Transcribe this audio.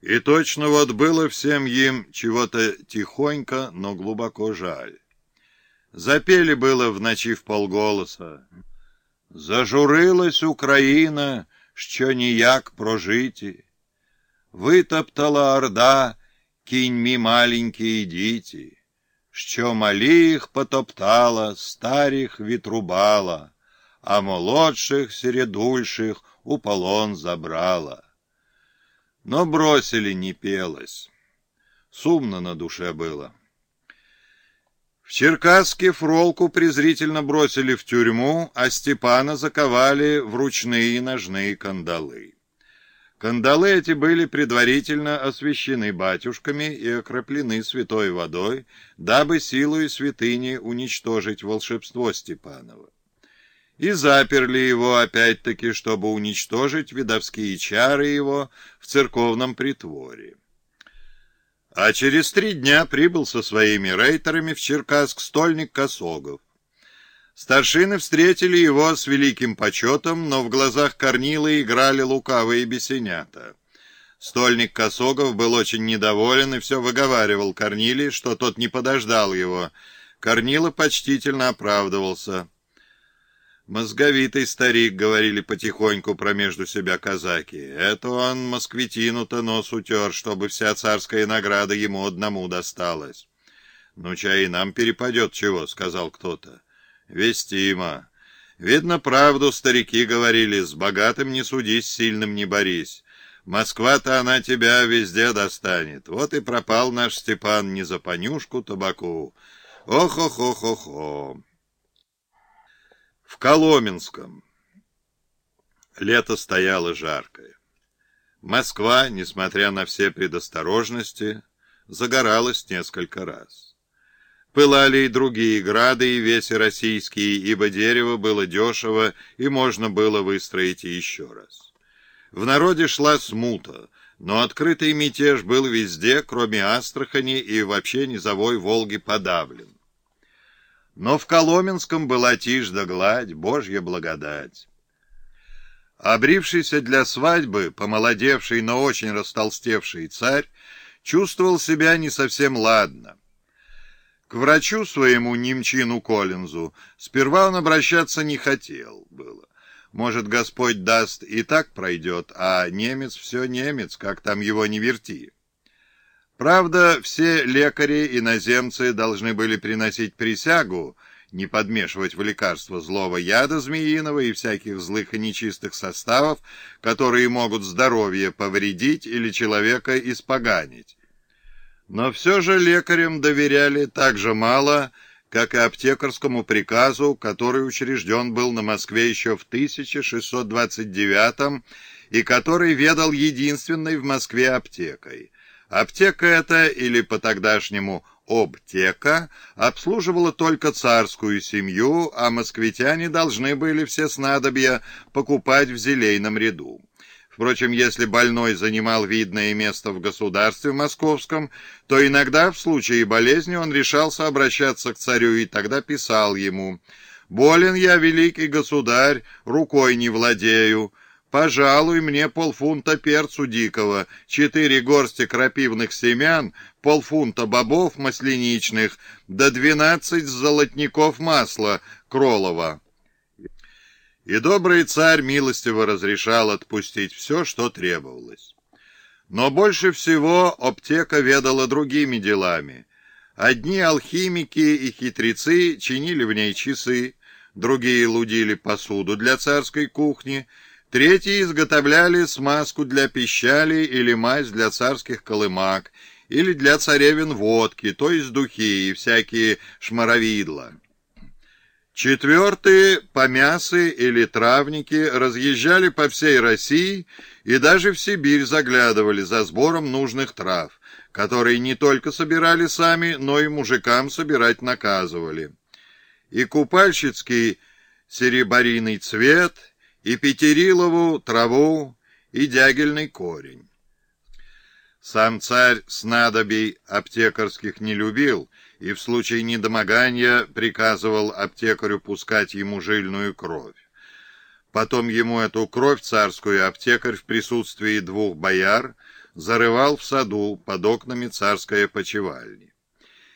И точно вот было всем им чего-то тихонько, но глубоко жаль. Запели было в ночи в полголоса. Зажурилась Україна, що ніяк прожиті. Витоптала орда кіньмі маленькі діти, що малих потоптала, старих відрубала, а молодших середульших у полон забрала. Но бросили не пелось. Сумно на душе было. В Черкасске Фролку презрительно бросили в тюрьму, а Степана заковали в ручные ножные кандалы. Кандалы эти были предварительно освящены батюшками и окроплены святой водой, дабы силой святыни уничтожить волшебство Степанова. И заперли его опять-таки, чтобы уничтожить видовские чары его в церковном притворе. А через три дня прибыл со своими рейтерами в Черкасск стольник Косогов. Старшины встретили его с великим почетом, но в глазах Корнила играли лукавые бесенята. Стольник Косогов был очень недоволен и все выговаривал Корниле, что тот не подождал его. Корнила почтительно оправдывался. «Мозговитый старик», — говорили потихоньку промежду себя казаки. «Это он москвитину-то нос утер, чтобы вся царская награда ему одному досталась». «Ну, чай нам перепадет чего», — сказал кто-то. «Вестимо. Видно, правду старики говорили, с богатым не судись, сильным не борись. Москва-то она тебя везде достанет. Вот и пропал наш Степан не за понюшку табаку. Ох-ох-ох-ох-ох». В Коломенском. Лето стояло жаркое. Москва, несмотря на все предосторожности, загоралась несколько раз. Пылали и другие грады, и веси российские, ибо дерево было дешево, и можно было выстроить еще раз. В народе шла смута, но открытый мятеж был везде, кроме Астрахани и вообще низовой Волги подавлен. Но в Коломенском была тишь да гладь, божья благодать. Обрившийся для свадьбы, помолодевший, но очень растолстевший царь, чувствовал себя не совсем ладно. К врачу своему немчину Коллинзу сперва он обращаться не хотел было. Может, Господь даст и так пройдет, а немец все немец, как там его не верти. Правда, все лекари-иноземцы должны были приносить присягу, не подмешивать в лекарство злого яда змеиного и всяких злых и нечистых составов, которые могут здоровье повредить или человека испоганить. Но все же лекарям доверяли так же мало, как и аптекарскому приказу, который учрежден был на Москве еще в 1629 и который ведал единственной в Москве аптекой – Аптека эта, или по-тогдашнему «обтека», обслуживала только царскую семью, а москвитяне должны были все снадобья покупать в зелейном ряду. Впрочем, если больной занимал видное место в государстве московском, то иногда в случае болезни он решался обращаться к царю и тогда писал ему «Болен я, великий государь, рукой не владею». Пожалуй, мне полфунта перцу дикого, четыре горсти крапивных семян, полфунта бобов масляничных, да двенадцать золотников масла кролова. И добрый царь милостиво разрешал отпустить все, что требовалось. Но больше всего аптека ведала другими делами. Одни алхимики и хитрецы чинили в ней часы, другие лудили посуду для царской кухни — Третьи изготовляли смазку для пищали или мазь для царских колымак, или для царевин водки, то есть духи и всякие шмаровидла. Четвертые, помясы или травники, разъезжали по всей России и даже в Сибирь заглядывали за сбором нужных трав, которые не только собирали сами, но и мужикам собирать наказывали. И купальщицкий серебариный цвет – и петерилову траву, и дягельный корень. Сам царь снадобий аптекарских не любил и в случае недомогания приказывал аптекарю пускать ему жильную кровь. Потом ему эту кровь царскую аптекарь в присутствии двух бояр зарывал в саду под окнами царской опочивальни.